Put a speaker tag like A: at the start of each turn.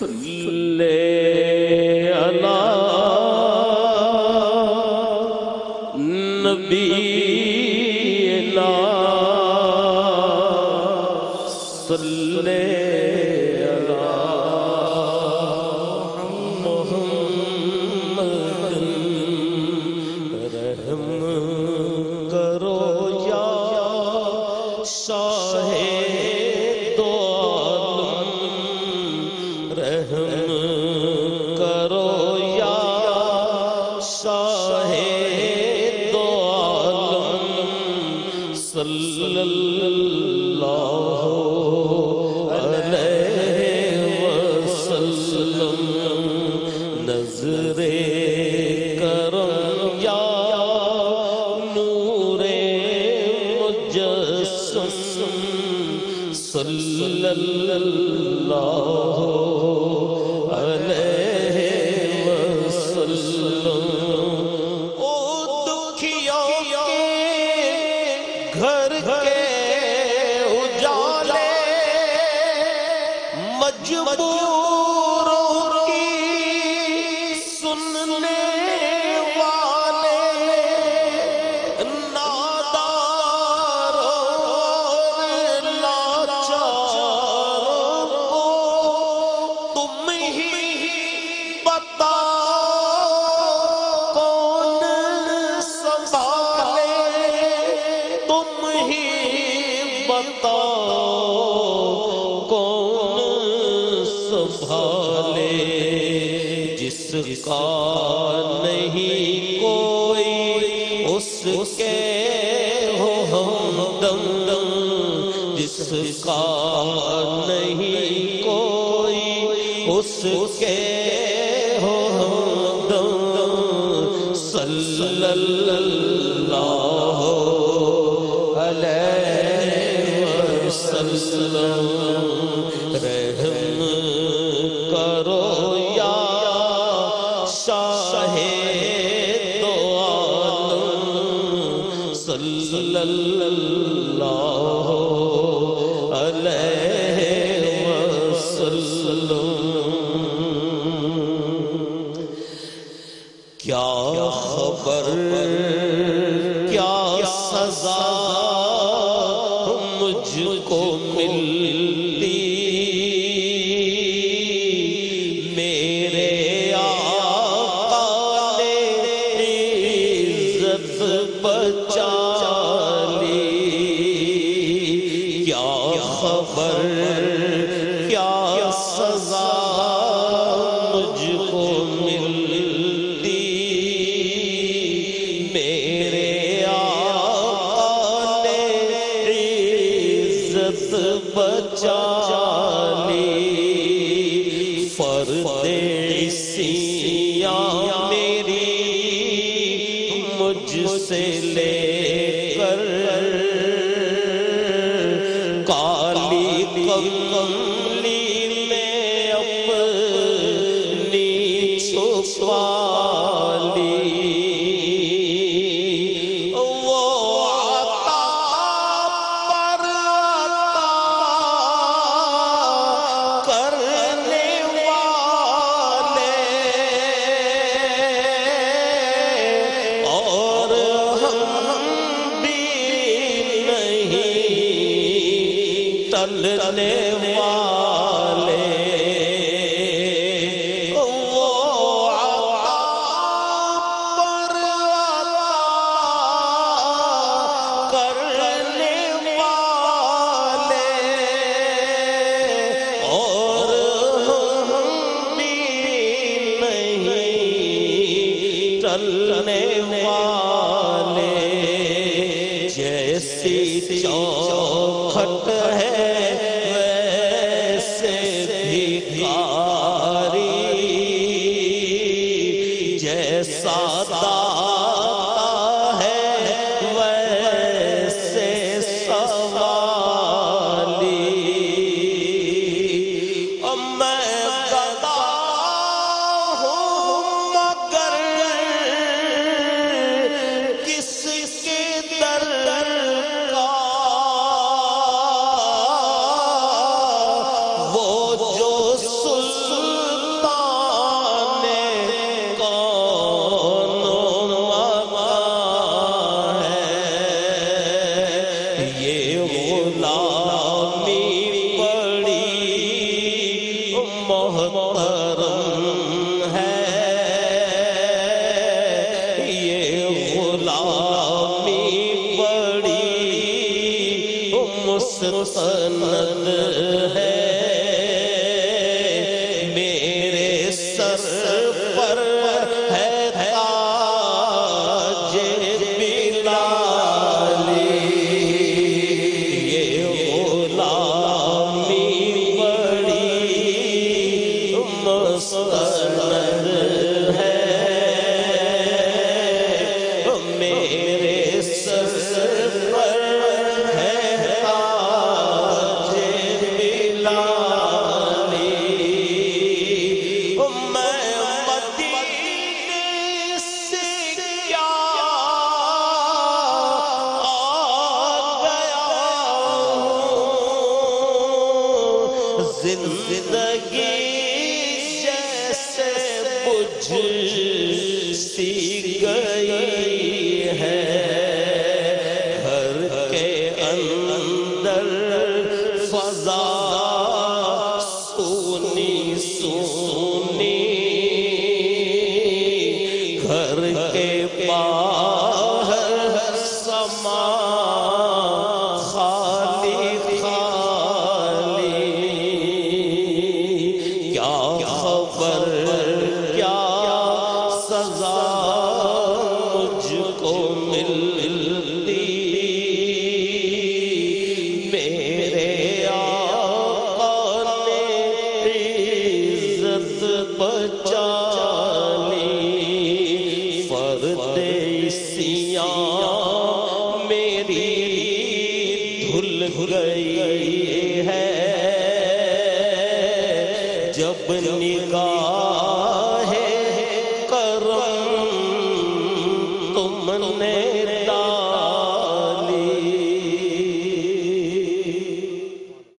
A: صلی اللہ نبی صلی اللہ علیہ وسلم او دکھیوں کے گھر کے اجالے مجبور کا نہیں کوئی، اس کے ہو ہمدم جس کا نہیں کوئی، اس کے ہو ہمدم صلی اللہ علیہ وسلم۔ صلی اللہ علیہ وسلم۔ کیا خبر فرد میری مجھ سے لے ٹلنے والے۔ وہ پر کرنے والے۔ اور ہم بھی نہیں والے۔ جیسی چوکھٹ مستند ہے۔ زندگی جیسے بجھ سی گئی ہے۔ کیا خبر کیا سزا مجھ کو ملتی؟ میرے آقا نے عزت بچا جب نگاہ